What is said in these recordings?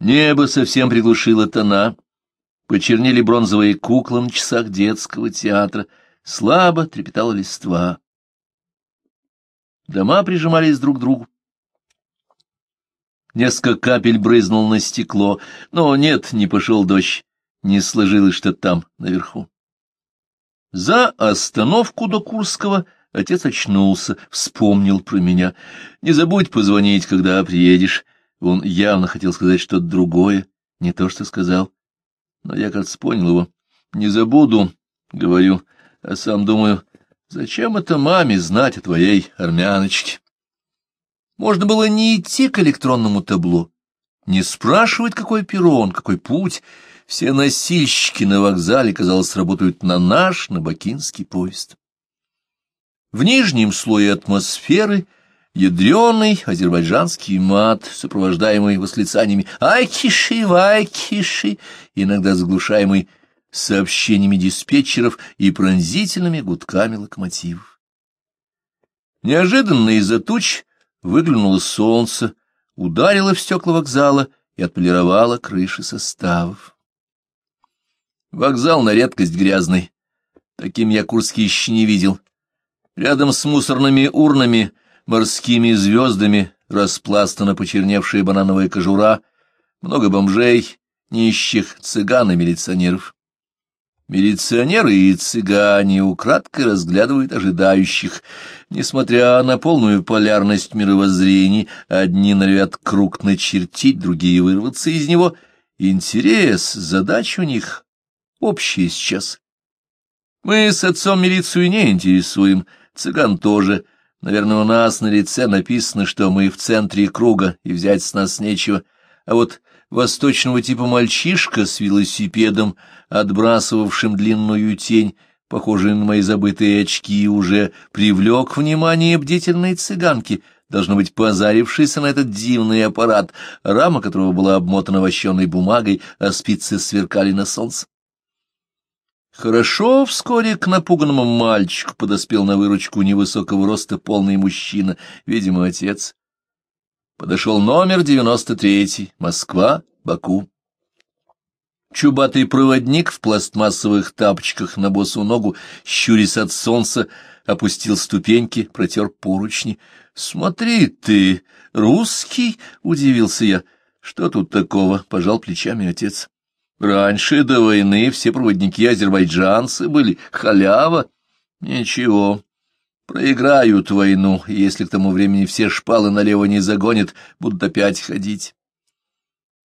Небо совсем приглушило тона, почернели бронзовые куклы на часах детского театра, слабо трепетала листва. Дома прижимались друг к другу. Несколько капель брызнул на стекло, но нет, не пошел дождь, не сложилось что-то там, наверху. За остановку до Курского отец очнулся, вспомнил про меня. Не забудь позвонить, когда приедешь. Он явно хотел сказать что-то другое, не то, что сказал. Но я, кажется, понял его. Не забуду, говорю, а сам думаю, зачем это маме знать о твоей армяночке? Можно было не идти к электронному табло, не спрашивать, какой перрон, какой путь. Все носильщики на вокзале, казалось, работают на наш, на бакинский поезд. В нижнем слое атмосферы ядреный азербайджанский мат, сопровождаемый восклицаниями «Айкиши, вайкиши», иногда заглушаемый сообщениями диспетчеров и пронзительными гудками локомотивов. Неожиданно из-за туч выглянуло солнце, ударило в стекла вокзала и отполировало крыши составов. Вокзал на редкость грязный. Таким я Курский еще не видел. Рядом с мусорными урнами, морскими звездами, распластана почерневшая банановая кожура, много бомжей, нищих, цыган и милиционеров. Милиционеры и цыгане украдкой разглядывают ожидающих. Несмотря на полную полярность мировоззрений, одни норовят круг начертить, другие вырваться из него. Интерес, задача у них общие сейчас. Мы с отцом милицию не интересуем, цыган тоже. Наверное, у нас на лице написано, что мы в центре круга, и взять с нас нечего. А вот восточного типа мальчишка с велосипедом, отбрасывавшим длинную тень, похожий на мои забытые очки, уже привлек внимание бдительной цыганки, должно быть, позарившийся на этот дивный аппарат, рама которого была обмотана вощеной бумагой, а спицы сверкали на солнце. Хорошо вскоре к напуганному мальчику подоспел на выручку невысокого роста полный мужчина, видимо, отец. Подошел номер девяносто третий, Москва, Баку. Чубатый проводник в пластмассовых тапочках на босу ногу, щурясь от солнца, опустил ступеньки, протер поручни. — Смотри ты, русский? — удивился я. — Что тут такого? — пожал плечами отец. Раньше, до войны, все проводники азербайджанцы были, халява. Ничего, проиграют войну, если к тому времени все шпалы налево не загонят, будут опять ходить.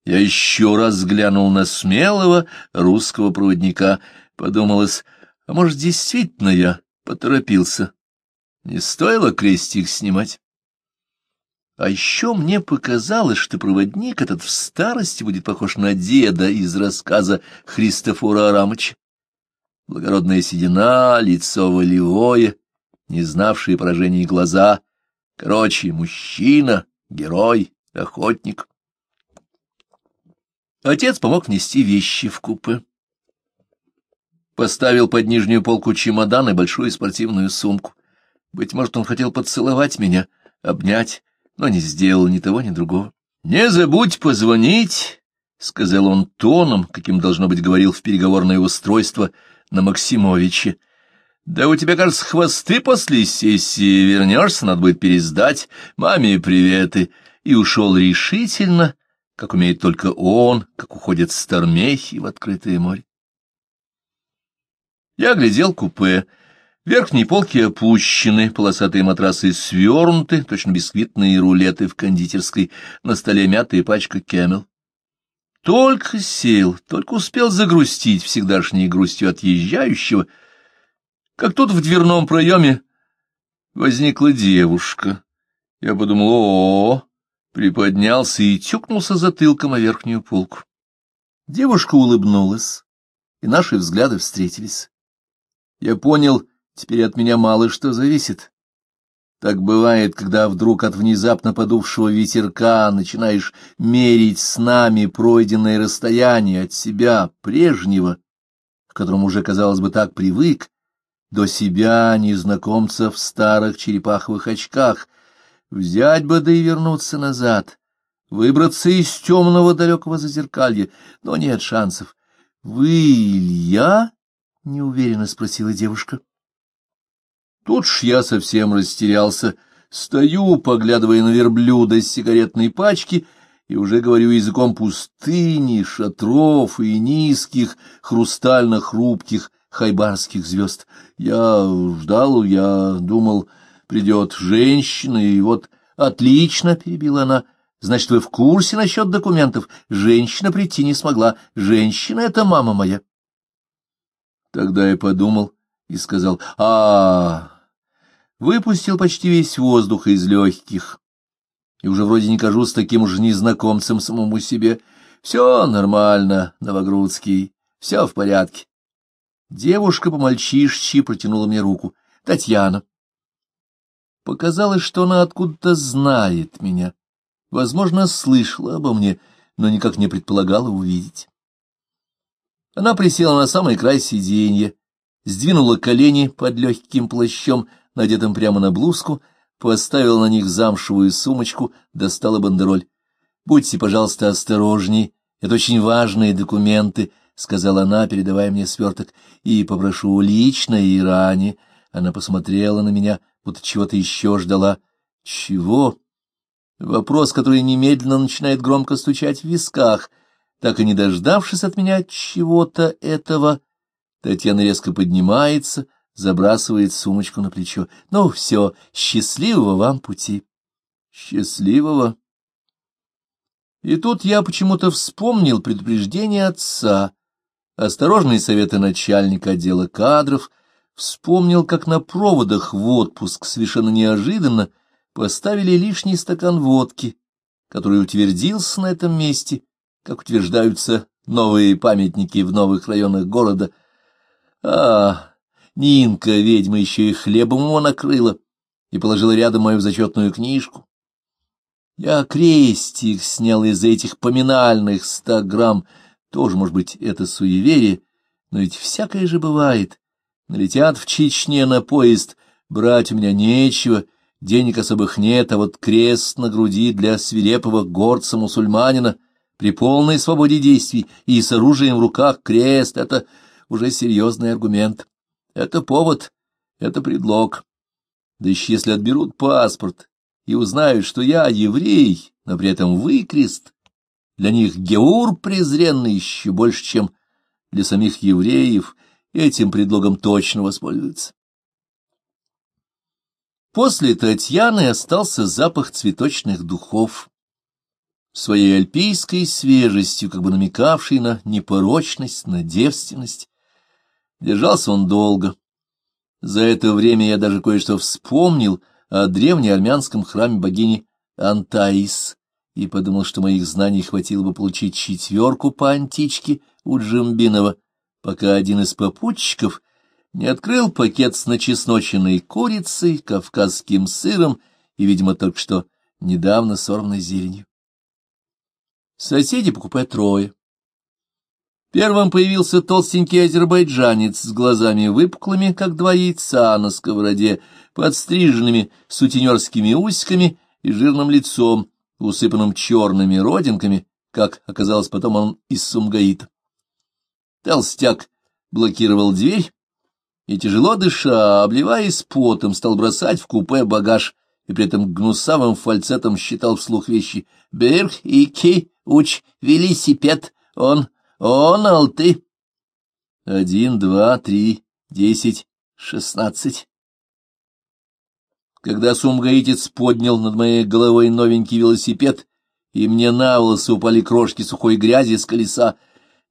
Я еще раз взглянул на смелого русского проводника, подумалось, а может, действительно я поторопился. Не стоило крестик снимать. А еще мне показалось, что проводник этот в старости будет похож на деда из рассказа Христофора Арамыча. Благородная седина, лицо волевое, не знавшие поражений глаза. Короче, мужчина, герой, охотник. Отец помог нести вещи в купе. Поставил под нижнюю полку чемодан и большую спортивную сумку. Быть может, он хотел поцеловать меня, обнять, но не сделал ни того, ни другого. — Не забудь позвонить, — сказал он тоном, каким, должно быть, говорил в переговорное устройство на Максимовиче. — Да у тебя, кажется, хвосты после сессии. Вернешься, надо будет пересдать. Маме приветы. И ушел решительно, как умеет только он, как уходят стармехи в открытое море. Я глядел купе. Верхние полки опущены, полосатые матрасы свернуты, точно бисквитные рулеты в кондитерской, на столе мятая пачка кемел. Только сел, только успел загрустить всегдашней грустью отъезжающего, как тут в дверном проеме возникла девушка. Я подумал, о, -о, -о приподнялся и тюкнулся затылком о верхнюю полку. Девушка улыбнулась, и наши взгляды встретились. Я понял, Теперь от меня мало что зависит. Так бывает, когда вдруг от внезапно подувшего ветерка начинаешь мерить с нами пройденное расстояние от себя прежнего, к которому уже, казалось бы, так привык, до себя, незнакомца в старых черепаховых очках. Взять бы да и вернуться назад, выбраться из темного далекого зазеркалья, но нет шансов. — Вы Илья? — неуверенно спросила девушка. Тут ж я совсем растерялся. Стою, поглядывая на верблюда с сигаретной пачки, и уже говорю языком пустыни, шатров и низких, хрустально-хрупких хайбарских звезд. Я ждал, я думал, придет женщина, и вот отлично, — перебила она, — значит, вы в курсе насчет документов. Женщина прийти не смогла. Женщина — это мама моя. Тогда я подумал и сказал, а, выпустил почти весь воздух из легких. И уже вроде не кажусь таким уж незнакомцем самому себе. Все нормально, Новогрудский, все в порядке. Девушка по-мальчишечи протянула мне руку. Татьяна. Показалось, что она откуда-то знает меня. Возможно, слышала обо мне, но никак не предполагала увидеть. Она присела на самый край сиденья, сдвинула колени под легким плащом, надетым прямо на блузку, поставила на них замшевую сумочку, достала бандероль. — Будьте, пожалуйста, осторожней, это очень важные документы, — сказала она, передавая мне сверток, — и попрошу лично и ранее. Она посмотрела на меня, будто чего-то еще ждала. — Чего? Вопрос, который немедленно начинает громко стучать в висках. Так и не дождавшись от меня чего-то этого, Татьяна резко поднимается, забрасывает сумочку на плечо. Ну, все, счастливого вам пути. Счастливого. И тут я почему-то вспомнил предупреждение отца, осторожные советы начальника отдела кадров, вспомнил, как на проводах в отпуск совершенно неожиданно поставили лишний стакан водки, который утвердился на этом месте, как утверждаются новые памятники в новых районах города. А, Нинка, ведьма, еще и хлебом его накрыла и положила рядом мою зачетную книжку. Я крестик снял из этих поминальных ста грамм. Тоже, может быть, это суеверие, но ведь всякое же бывает. Налетят в Чечне на поезд, брать у меня нечего, денег особых нет, а вот крест на груди для свирепого горца-мусульманина при полной свободе действий и с оружием в руках крест — это уже серьезный аргумент. Это повод, это предлог. Да еще если отберут паспорт и узнают, что я еврей, но при этом выкрест, для них геур презренный еще больше, чем для самих евреев, этим предлогом точно воспользуются. После Татьяны остался запах цветочных духов, своей альпийской свежестью, как бы намекавший на непорочность, на девственность. Держался он долго. За это время я даже кое-что вспомнил о древнеармянском храме богини Антаис и подумал, что моих знаний хватило бы получить четверку по античке у Джимбинова, пока один из попутчиков не открыл пакет с начесноченной курицей, кавказским сыром и, видимо, только что недавно сорванной зеленью. Соседи покупают трое. Первым появился толстенький азербайджанец с глазами выпуклыми, как два яйца на сковороде, подстриженными сутенерскими усиками и жирным лицом, усыпанным черными родинками, как оказалось потом он из Сумгаита. Толстяк блокировал дверь и, тяжело дыша, обливаясь потом, стал бросать в купе багаж и при этом гнусавым фальцетом считал вслух вещи «Берг и ки уч велосипед он он, алты. Один, два, три, десять, шестнадцать. Когда сумгаитец поднял над моей головой новенький велосипед, и мне на волосы упали крошки сухой грязи с колеса,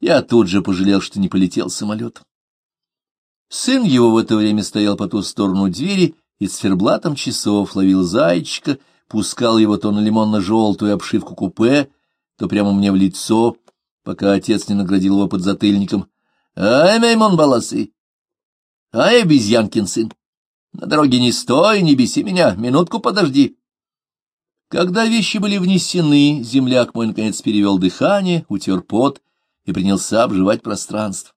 я тут же пожалел, что не полетел самолет. Сын его в это время стоял по ту сторону двери и циферблатом часов ловил зайчика, пускал его то на лимонно-желтую обшивку купе, то прямо мне в лицо, пока отец не наградил его подзатыльником. — Ай, Меймон Баласы! Ай, обезьянкин сын! На дороге не стой, не беси меня, минутку подожди. Когда вещи были внесены, земляк мой наконец перевел дыхание, утер пот и принялся обживать пространство.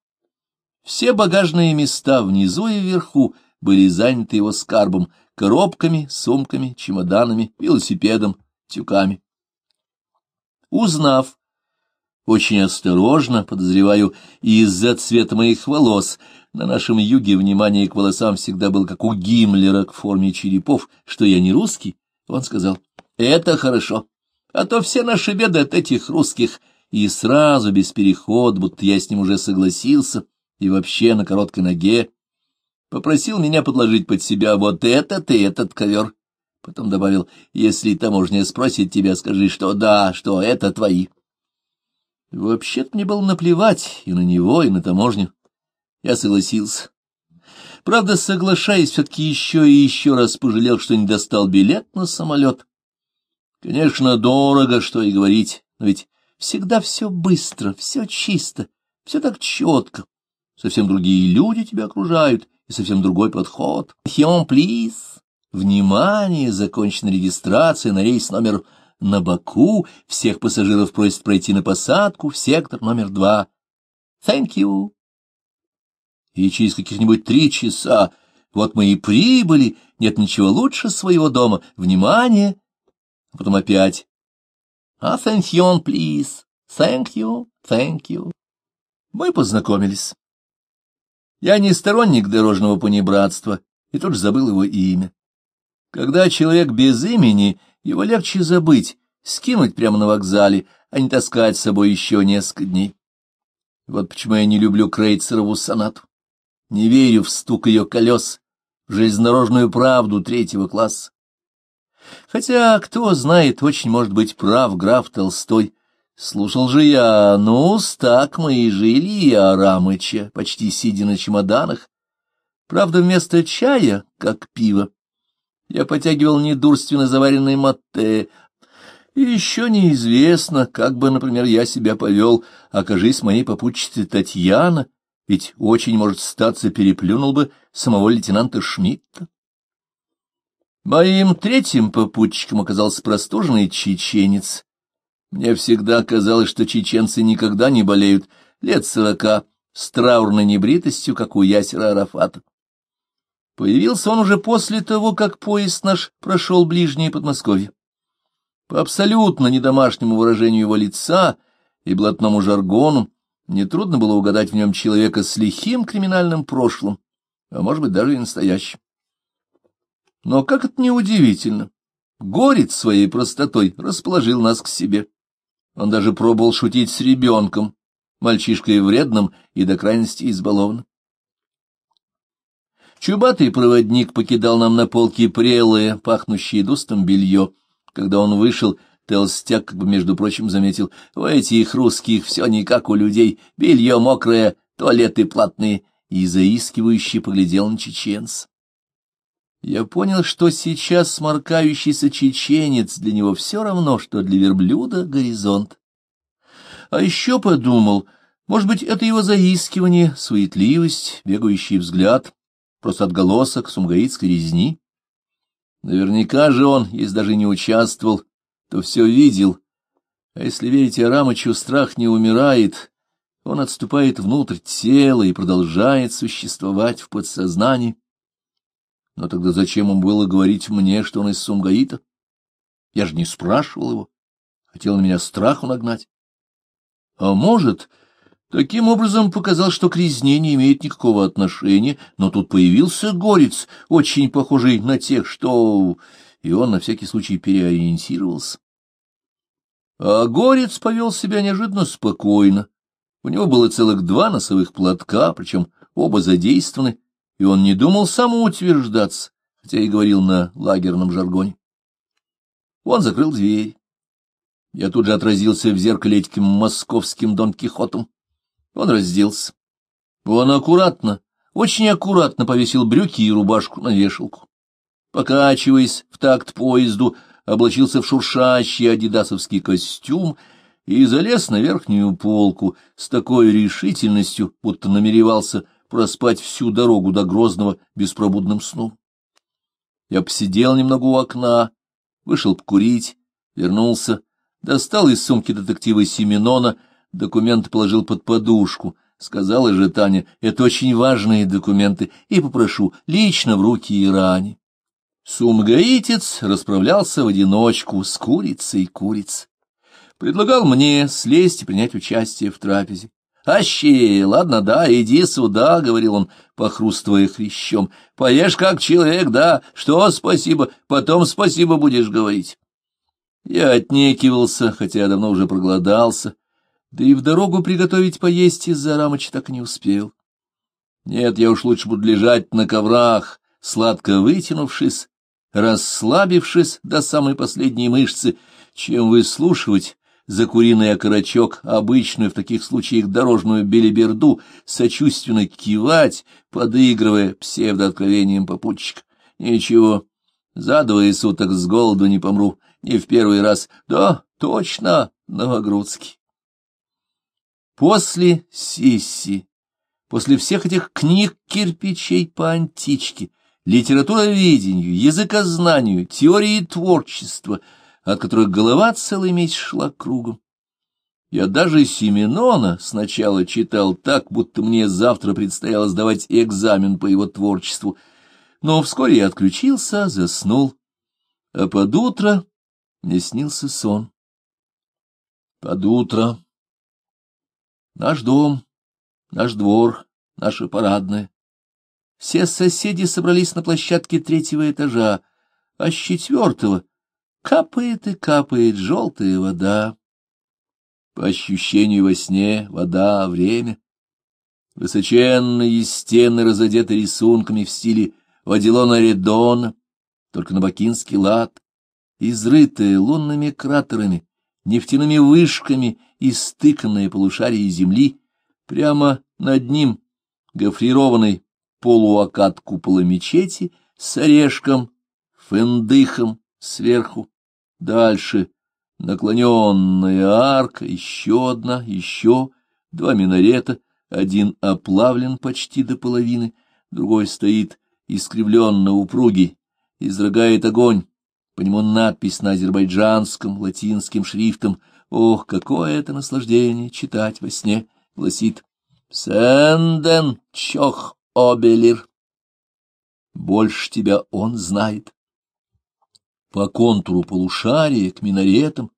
Все багажные места внизу и вверху были заняты его скарбом, коробками, сумками, чемоданами, велосипедом, тюками. Узнав, очень осторожно, подозреваю, из-за цвета моих волос, на нашем юге внимание к волосам всегда было как у Гиммлера к форме черепов, что я не русский, он сказал, это хорошо, а то все наши беды от этих русских, и сразу, без перехода, будто я с ним уже согласился, и вообще на короткой ноге, попросил меня подложить под себя вот этот и этот ковер. Потом добавил, если таможня спросит тебя, скажи, что да, что это твои. Вообще-то мне было наплевать и на него, и на таможню. Я согласился. Правда, соглашаясь, все-таки еще и еще раз пожалел, что не достал билет на самолет. Конечно, дорого, что и говорить, но ведь всегда все быстро, все чисто, все так четко. Совсем другие люди тебя окружают, и совсем другой подход. Хион, плиз. Внимание, закончена регистрация на рейс номер на Баку. Всех пассажиров просят пройти на посадку в сектор номер два. Thank you. И через каких-нибудь три часа вот мы и прибыли, нет ничего лучше своего дома. Внимание! А потом опять. Attention, please. Thank you, thank you. Мы познакомились. Я не сторонник дорожного понебратства, и тут же забыл его имя. Когда человек без имени, его легче забыть, скинуть прямо на вокзале, а не таскать с собой еще несколько дней. Вот почему я не люблю Крейцерову сонату. Не верю в стук ее колес, в железнодорожную правду третьего класса. Хотя, кто знает, очень может быть прав граф Толстой, Слушал же я, ну, так мы и жили, и Арамыча, почти сидя на чемоданах. Правда, вместо чая, как пиво, я потягивал недурственно заваренный матте, и еще неизвестно, как бы, например, я себя повел, окажись моей попутчицей Татьяна, ведь очень, может, статься, переплюнул бы самого лейтенанта Шмидта. Моим третьим попутчиком оказался простуженный чеченец, мне всегда казалось, что чеченцы никогда не болеют, лет сорока, с траурной небритостью, как у Ясера Арафата. Появился он уже после того, как поезд наш прошел ближнее Подмосковье. По абсолютно недомашнему выражению его лица и блатному жаргону нетрудно было угадать в нем человека с лихим криминальным прошлым, а может быть даже и настоящим. Но как это неудивительно, Горец своей простотой расположил нас к себе. Он даже пробовал шутить с ребенком, мальчишкой вредным и до крайности избалованным. Чубатый проводник покидал нам на полке прелое, пахнущее дустом белье. Когда он вышел, толстяк, как бы, между прочим, заметил, у этих русских все не как у людей, белье мокрое, туалеты платные, и заискивающе поглядел на чеченца. Я понял, что сейчас сморкающийся чеченец для него все равно, что для верблюда горизонт. А еще подумал, может быть, это его заискивание, суетливость, бегающий взгляд, просто отголосок сумгаитской резни. Наверняка же он, если даже не участвовал, то все видел. А если верить Арамычу, страх не умирает, он отступает внутрь тела и продолжает существовать в подсознании. Но тогда зачем ему было говорить мне, что он из Сумгаита? Я же не спрашивал его. Хотел на меня страху нагнать. А может, таким образом показал, что к резне не имеет никакого отношения, но тут появился горец, очень похожий на тех, что... И он на всякий случай переориентировался. А горец повел себя неожиданно спокойно. У него было целых два носовых платка, причем оба задействованы, и он не думал самоутверждаться, хотя и говорил на лагерном жаргоне. Он закрыл дверь. Я тут же отразился в зеркале этим московским Дон Кихотом. Он разделся. Он аккуратно, очень аккуратно повесил брюки и рубашку на вешалку. Покачиваясь в такт поезду, облачился в шуршащий адидасовский костюм и залез на верхнюю полку с такой решительностью, будто намеревался проспать всю дорогу до Грозного беспробудным сном. Я посидел немного у окна, вышел покурить, вернулся, достал из сумки детектива Семенона, документы положил под подушку, сказала же Таня, это очень важные документы, и попрошу лично в руки Иране. Сумгаитец расправлялся в одиночку с курицей куриц. Предлагал мне слезть и принять участие в трапезе. «Аще, ладно, да, иди сюда», — говорил он, похрустывая хрящом. «Поешь как человек, да, что спасибо, потом спасибо будешь говорить». Я отнекивался, хотя давно уже проголодался, да и в дорогу приготовить поесть из-за рамочи так не успел. Нет, я уж лучше буду лежать на коврах, сладко вытянувшись, расслабившись до самой последней мышцы, чем выслушивать за куриный окорочок, обычную в таких случаях дорожную белиберду, сочувственно кивать, подыгрывая псевдооткровением попутчика. Ничего, за двое суток с голоду не помру, не в первый раз. Да, точно, Новогрудский. После сессии, после всех этих книг кирпичей по античке, литературоведению, языкознанию, теории творчества — от которых голова целый месяц шла кругом. Я даже Сименона сначала читал так, будто мне завтра предстояло сдавать экзамен по его творчеству, но вскоре я отключился, заснул, а под утро мне снился сон. Под утро. Наш дом, наш двор, наша парадная. Все соседи собрались на площадке третьего этажа, а с четвертого Капает и капает желтая вода. По ощущению во сне вода — время. Высоченные стены разодеты рисунками в стиле Вадилона Редона, только на бакинский лад, изрытые лунными кратерами, нефтяными вышками и стыканные полушария земли, прямо над ним гофрированный полуокат купола мечети с орешком, фендыхом сверху, Дальше наклоненная арка, еще одна, еще два минарета, один оплавлен почти до половины, другой стоит искривленно упругий, изрыгает огонь, по нему надпись на азербайджанском латинским шрифтом «Ох, какое это наслаждение читать во сне!» гласит «Сенден чох обелир». Больше тебя он знает по контуру полушария к минаретам,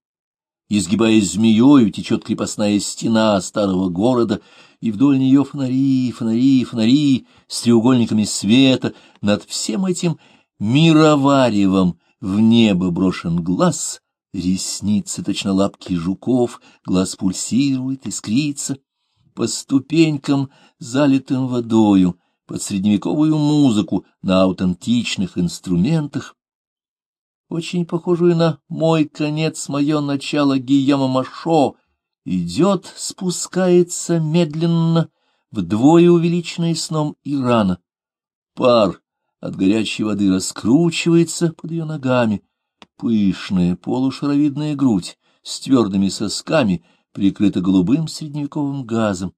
изгибаясь змеёю, течет крепостная стена старого города, и вдоль нее фонари, фонари, фонари с треугольниками света. Над всем этим мироваревом в небо брошен глаз, ресницы, точно лапки жуков, глаз пульсирует, искрится. По ступенькам, залитым водою, под средневековую музыку на аутентичных инструментах, очень похожую на мой конец, мое начало Гийома Машо, идет, спускается медленно, вдвое увеличенный сном Ирана. Пар от горячей воды раскручивается под ее ногами, пышная полушаровидная грудь с твердыми сосками прикрыта голубым средневековым газом.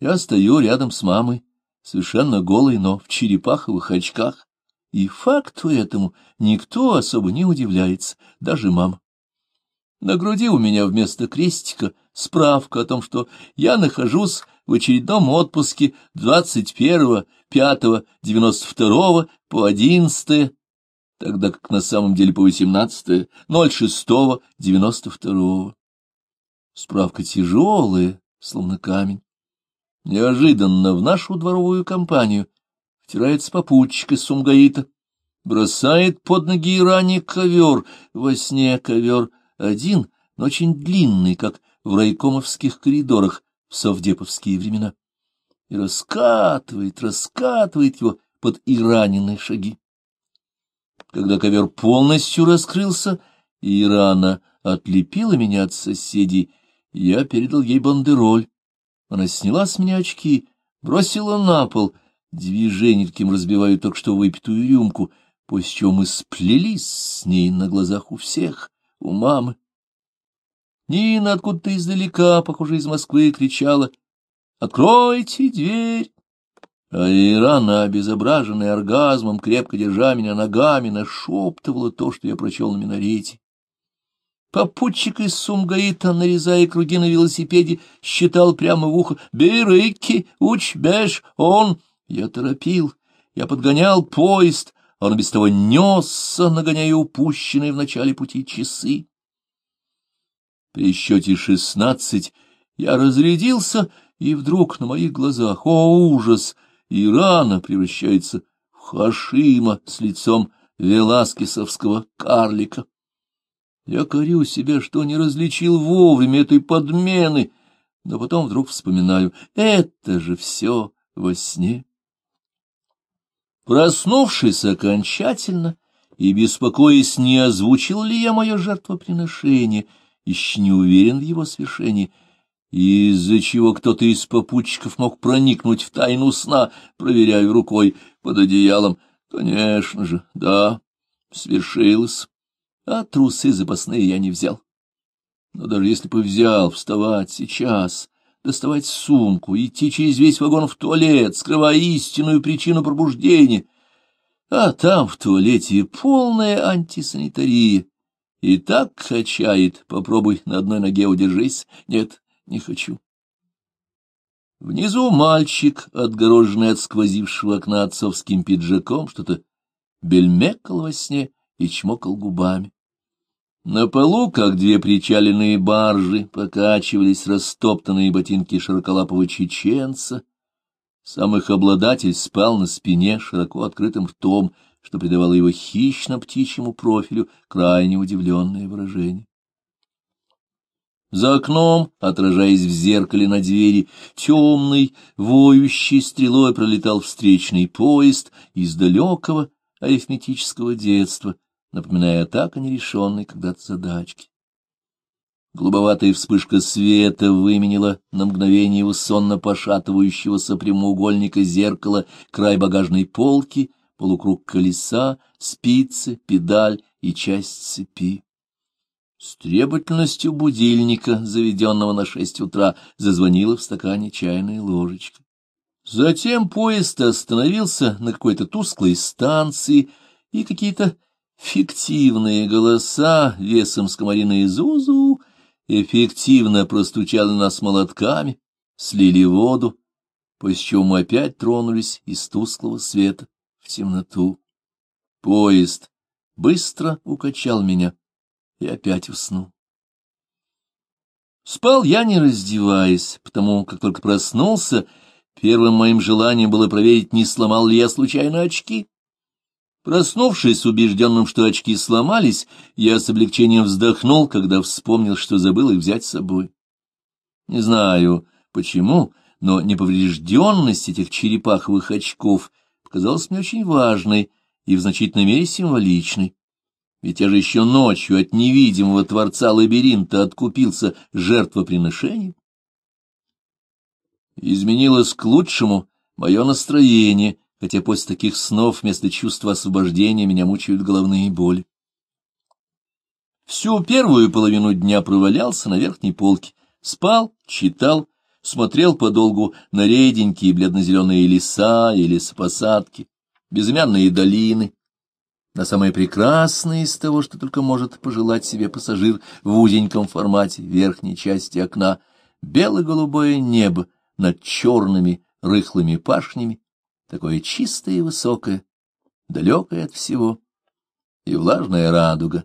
Я стою рядом с мамой, совершенно голой, но в черепаховых очках, и факту этому никто особо не удивляется, даже мама. На груди у меня вместо крестика справка о том, что я нахожусь в очередном отпуске 21.05.92 по 11 тогда как на самом деле по 18 06.92. Справка тяжелая, словно камень. Неожиданно в нашу дворовую компанию втирается попутчик из Сумгаита, бросает под ноги Иране ковер, во сне ковер один, но очень длинный, как в райкомовских коридорах в совдеповские времена, и раскатывает, раскатывает его под ираненные шаги. Когда ковер полностью раскрылся, и Ирана отлепила меня от соседей, я передал ей бандероль. Она сняла с меня очки, бросила на пол — Движение таким разбиваю только что выпитую рюмку, после чего мы сплелись с ней на глазах у всех, у мамы. Нина откуда-то издалека, похоже, из Москвы, кричала «Откройте дверь!» А Ирана, обезображенная оргазмом, крепко держа меня ногами, нашептывала то, что я прочел на минарете. Попутчик из Сумгаита, нарезая круги на велосипеде, считал прямо в ухо «Берыки, учбеш, он...» Я торопил, я подгонял поезд, он без того несся, нагоняя упущенные в начале пути часы. При счете шестнадцать я разрядился, и вдруг на моих глазах, о ужас, Ирана превращается в Хашима с лицом веласкесовского карлика. Я корю себя, что не различил вовремя этой подмены, но потом вдруг вспоминаю, это же все во сне. Проснувшись окончательно и беспокоясь, не озвучил ли я мое жертвоприношение, еще не уверен в его свершении, из-за чего кто-то из попутчиков мог проникнуть в тайну сна, проверяю рукой под одеялом. Конечно же, да, свершилось, а трусы запасные я не взял. Но даже если бы взял, вставать сейчас, доставать сумку, идти через весь вагон в туалет, скрывая истинную причину пробуждения, а там в туалете полная антисанитария. И так качает, попробуй на одной ноге удержись. Нет, не хочу. Внизу мальчик, отгороженный от сквозившего окна отцовским пиджаком, что-то бельмекал во сне и чмокал губами. На полу, как две причаленные баржи, покачивались растоптанные ботинки широколапого чеченца. Сам их обладатель спал на спине широко открытым ртом, что придавало его хищно-птичьему профилю крайне удивленное выражение. За окном, отражаясь в зеркале на двери, темный, воющий стрелой пролетал встречный поезд из далекого арифметического детства, напоминая так о нерешенной когда-то задачке. Голубоватая вспышка света выменила на мгновение у сонно пошатывающегося прямоугольника зеркала край багажной полки, полукруг колеса, спицы, педаль и часть цепи. С требовательностью будильника, заведенного на шесть утра, зазвонила в стакане чайная ложечка. Затем поезд остановился на какой-то тусклой станции, и какие-то фиктивные голоса весом с комариной Зузу эффективно простучали нас молотками, слили воду, после чего мы опять тронулись из тусклого света темноту. Поезд быстро укачал меня и опять уснул. Спал я, не раздеваясь, потому как только проснулся, первым моим желанием было проверить, не сломал ли я случайно очки. Проснувшись убежденным, что очки сломались, я с облегчением вздохнул, когда вспомнил, что забыл их взять с собой. Не знаю, почему, но неповрежденность этих черепаховых очков показалась мне очень важной и в значительной мере символичной. Ведь я же еще ночью от невидимого творца лабиринта откупился жертвоприношением. Изменилось к лучшему мое настроение, хотя после таких снов вместо чувства освобождения меня мучают головные боли. Всю первую половину дня провалялся на верхней полке, спал, читал, смотрел подолгу на реденькие бледно-зеленые леса и лесопосадки, безымянные долины, на самое прекрасное из того, что только может пожелать себе пассажир в узеньком формате верхней части окна, бело-голубое небо над черными рыхлыми пашнями, такое чистое и высокое, далекое от всего, и влажная радуга,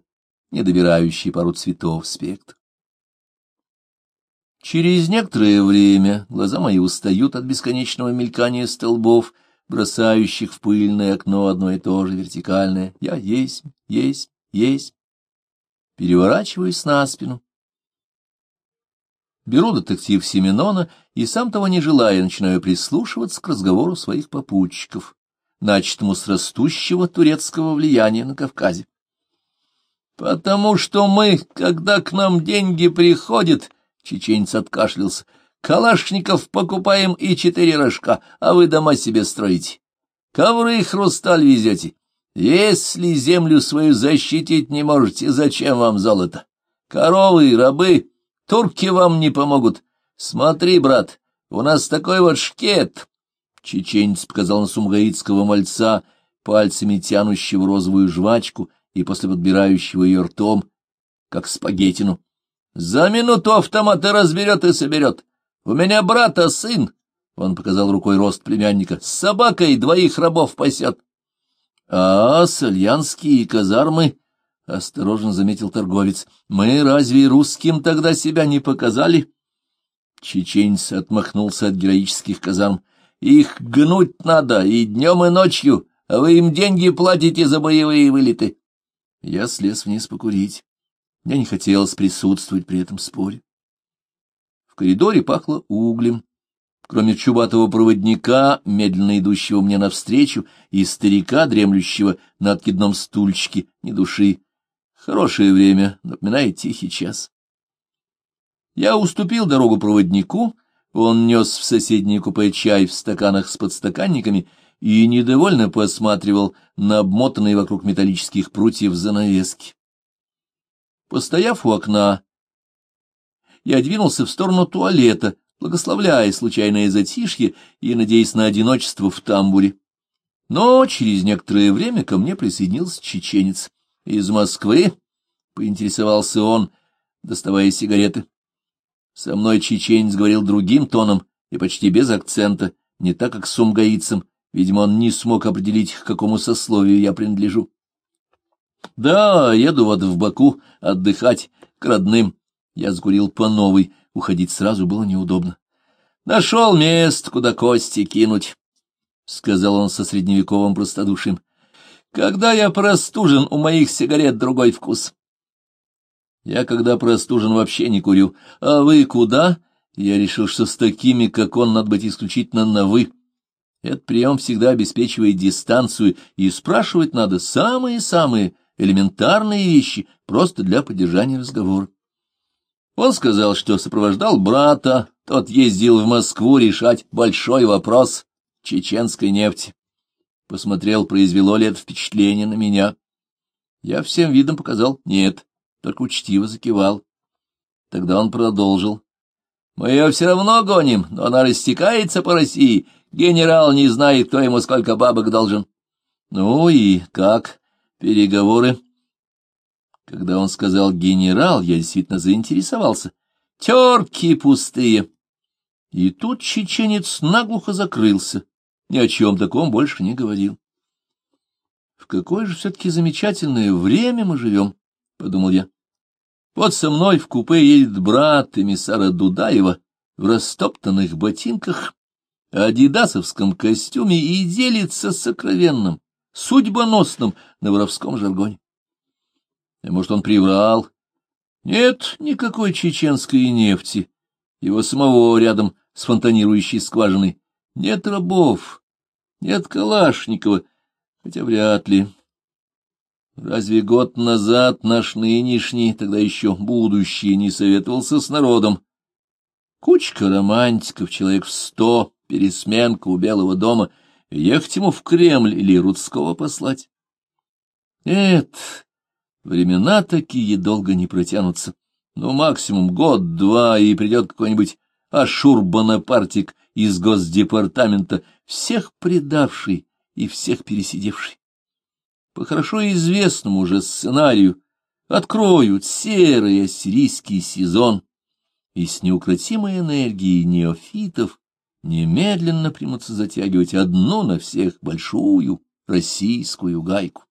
не добирающая пару цветов спектр. Через некоторое время глаза мои устают от бесконечного мелькания столбов, бросающих в пыльное окно одно и то же вертикальное «Я есть, есть, есть». Переворачиваюсь на спину. Беру детектив Семенона и, сам того не желая, начинаю прислушиваться к разговору своих попутчиков, начатому с растущего турецкого влияния на Кавказе. «Потому что мы, когда к нам деньги приходят, — чеченец откашлялся, — калашников покупаем и четыре рожка, а вы дома себе строите. Ковры и хрусталь везете. Если землю свою защитить не можете, зачем вам золото? Коровы, рабы, турки вам не помогут. Смотри, брат, у нас такой вот шкет. Чеченец показал на сумгаитского мальца, пальцами тянущего розовую жвачку и после подбирающего ее ртом, как спагеттину. За минуту автомат и разберет и соберет. У меня брата сын, — он показал рукой рост племянника, — с собакой двоих рабов пасет. А сальянские казармы — осторожно заметил торговец. — Мы разве русским тогда себя не показали? Чеченец отмахнулся от героических казарм. — Их гнуть надо и днем, и ночью, а вы им деньги платите за боевые вылеты. Я слез вниз покурить. Мне не хотелось присутствовать при этом споре. В коридоре пахло углем. Кроме чубатого проводника, медленно идущего мне навстречу, и старика, дремлющего на откидном стульчике, ни души. Хорошее время, напоминает тихий час. Я уступил дорогу проводнику, он нес в соседнее купе чай в стаканах с подстаканниками и недовольно посматривал на обмотанные вокруг металлических прутьев занавески. Постояв у окна, я двинулся в сторону туалета, благословляя случайное затишье и надеясь на одиночество в тамбуре. Но через некоторое время ко мне присоединился чеченец. «Из Москвы?» — поинтересовался он, доставая сигареты. Со мной чеченец говорил другим тоном и почти без акцента, не так, как с умгаицем. Видимо, он не смог определить, к какому сословию я принадлежу. Да, еду вот в Баку отдыхать к родным. Я сгурил по новой, уходить сразу было неудобно. Нашел место, куда кости кинуть, — сказал он со средневековым простодушием. Когда я простужен, у моих сигарет другой вкус. Я, когда простужен, вообще не курю. А вы куда? Я решил, что с такими, как он, надо быть исключительно на «вы». Этот прием всегда обеспечивает дистанцию, и спрашивать надо самые-самые элементарные вещи, просто для поддержания разговора. Он сказал, что сопровождал брата, тот ездил в Москву решать большой вопрос чеченской нефти. Посмотрел, произвело ли это впечатление на меня. Я всем видом показал «нет» только учтиво закивал. Тогда он продолжил. «Мы ее все равно гоним, но она растекается по России. Генерал не знает, кто ему сколько бабок должен». «Ну и как? Переговоры?» Когда он сказал «генерал», я действительно заинтересовался. «Терки пустые». И тут чеченец наглухо закрылся, ни о чем таком больше не говорил. В какое же все-таки замечательное время мы живем, — подумал я. Вот со мной в купе едет брат эмиссара Дудаева в растоптанных ботинках, адидасовском костюме и делится сокровенным, судьбоносным на воровском жаргоне. А может, он приврал? Нет никакой чеченской нефти, его самого рядом с фонтанирующей скважиной. Нет рабов, нет Калашникова, хотя вряд ли. Разве год назад наш нынешний, тогда еще будущий, не советовался с народом? Кучка романтиков, человек в сто, пересменка у Белого дома, ехать ему в Кремль или Рудского послать. Нет, времена такие долго не протянутся. Ну, максимум год-два, и придет какой-нибудь Ашур-Бонапартик из Госдепартамента, всех предавший и всех пересидевший по хорошо известному уже сценарию откроют серый ассирийский сезон и с неукротимой энергией неофитов немедленно примутся затягивать одну на всех большую российскую гайку.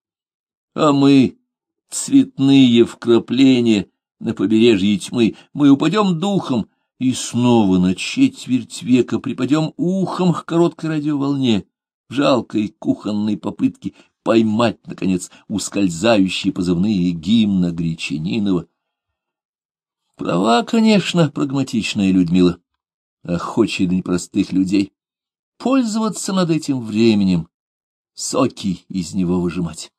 А мы, цветные вкрапления на побережье тьмы, мы упадем духом и снова на четверть века припадем ухом к короткой радиоволне в жалкой кухонной попытке поймать, наконец, ускользающие позывные гимна Гречанинова. Права, конечно, прагматичная Людмила, охочая до непростых людей. Пользоваться над этим временем, соки из него выжимать.